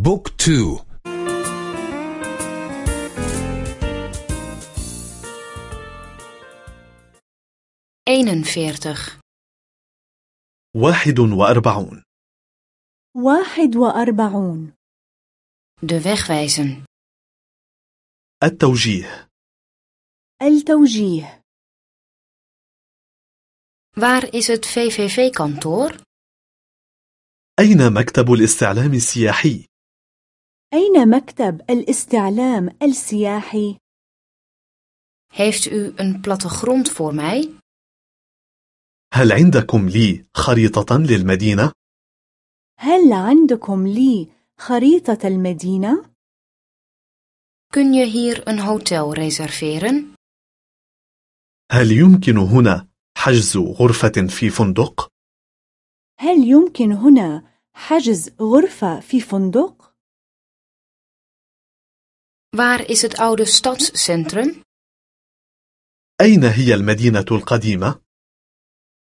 بوك تو. واحد وأربعون. واحد وأربعون. De wegwijzen. التوجيه. التوجيه. Waar is het VVV-kantoor أين مكتب الاستعلام السياحي؟ أين مكتب الاستعلام السياحي؟ heeft u een plattegrond voor mij هل عندكم لي خريطة للمدينة؟ هل عندكم لي خريطة المدينة؟ kun je hier een hotel reserveren هل يمكن هنا حجز غرفة في فندق؟ هل يمكن هنا حجز غرفة في فندق؟ Waar is het oude stadscentrum أين هي المدينة القديمة؟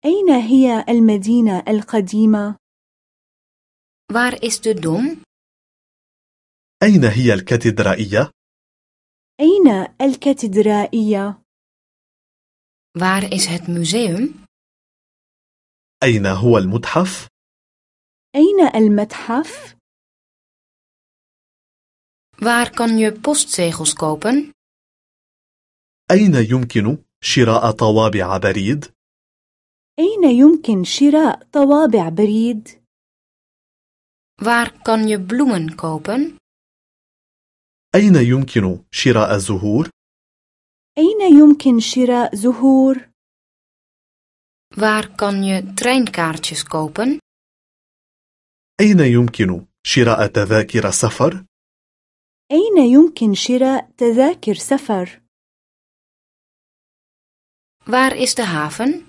أين هي المدينة القديمة؟ waar is de dom أين هي الكاتدرائية؟ أين الكاتدرائية؟ waar is het museum أين هو المتحف؟ أين المتحف؟ Waar kan je postzegels kopen أين يمكن شراء طوابع بريد؟ أين يمكن شراء طوابع بريد؟ waar kan je bloemen kopen أين يمكن شراء زهور؟ أين يمكن شراء زهور؟ waar kan je treinkaartjes kopen أين يمكن شراء تذاكر سفر؟ أين يمكن شراء تذاكر سفر؟ waar is de haven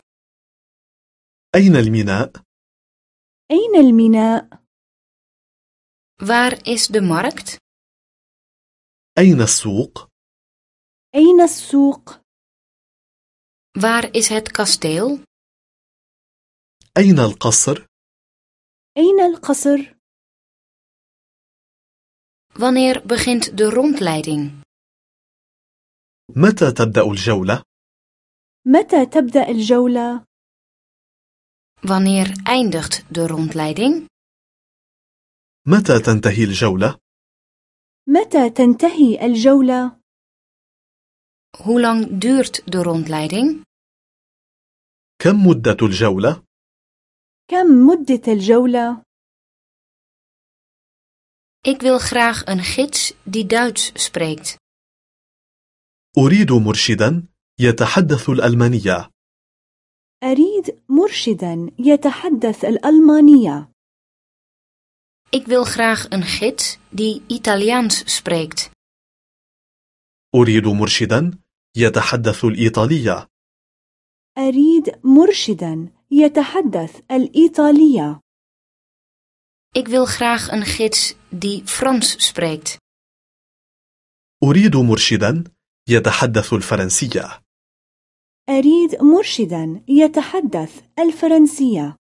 أين الميناء؟ أين الميناء؟ waar is de markt أين السوق؟ أين السوق؟ waar is het kasteel أين القصر؟ أين القصر؟ Wanneer begint de rondleiding متى تبدأ الجولة؟ متى تبدأ الجولة؟ wanneer eindigt de rondleiding متى تنتهي الجولة؟ متى تنتهي الجولة؟ hoe lang duurt de rondleiding كم مدة الجولة؟ كم مدة الجولة؟ Ik wil graag een gids die Duits spreekt. أريد مرشدا يتحدث الألمانية. أريد مرشدا يتحدث الألمانية. Ik wil graag een gids die Italiaans spreekt. أريد مرشدا يتحدث الإيطالية. أريد مرشدا يتحدث الإيطالية. Ik wil graag een gids die Frans spreekt. أريد مرشدا يتحدث الفرنسية. أريد مرشدا يتحدث الفرنسية.